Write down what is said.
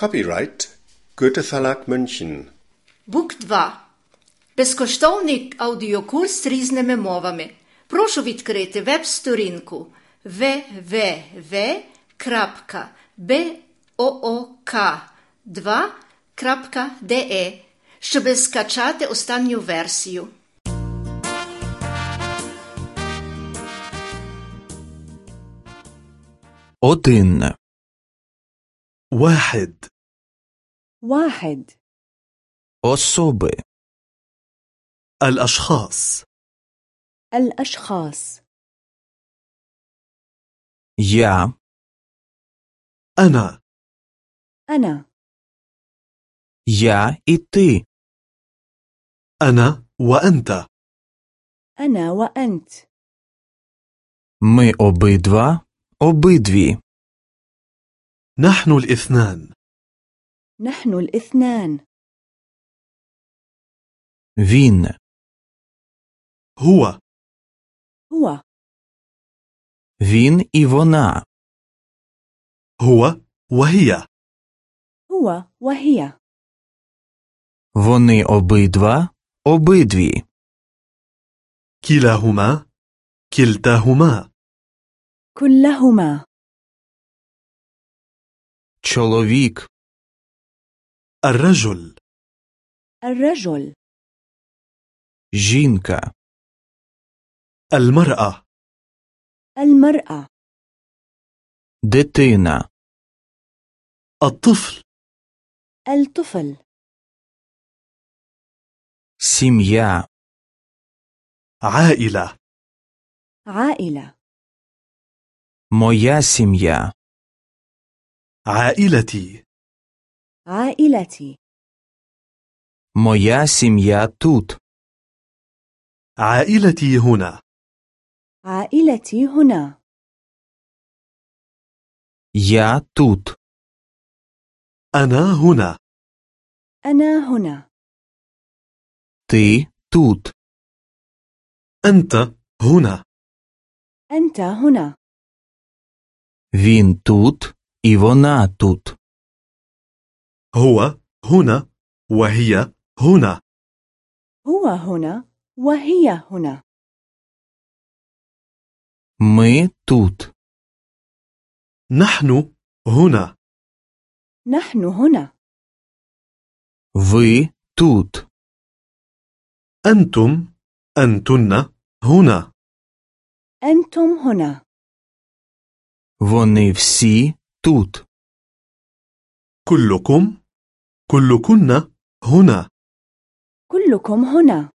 Copyright Goethe Verlag München. Бук 2. Безкоштовний аудіокурс різними мовами. Прошу відкрити веб-сторінку www.book2.de, щоб скачати останню версію. Один. واحد واحد Особи. الأشخاص الأشخاص Я. أنا أنا Я і ти. أنا وأنت أنا وأنت Ми обидва. Обидві. نحن الاثنان نحن الاثنان Він. هو هو Він і вона. هو وهي هو وهي Вони обидва. Обидві. كلاهما كلتاهما كلهما Чоловік. الرجل الرجل Жінка. المرأة المرأة Дитина. الطفل الطفل Сім'я. عائلة عائلة Моя сім'я. عائلتي عائلتي Моя сім'я тут. عائلتي هنا عائلتي هنا Я тут. أنا هنا أنا هنا Ти тут. أنت هنا أنت هنا Він тут і вона тут. هو هنا وهي هنا هو هنا وهي هنا Ми тут. نحن هنا نحن هنا Ви тут. أنتم أنتن هنا أنتم هنا Вони всі توت كلكم كلكن هنا. كلكم هنا.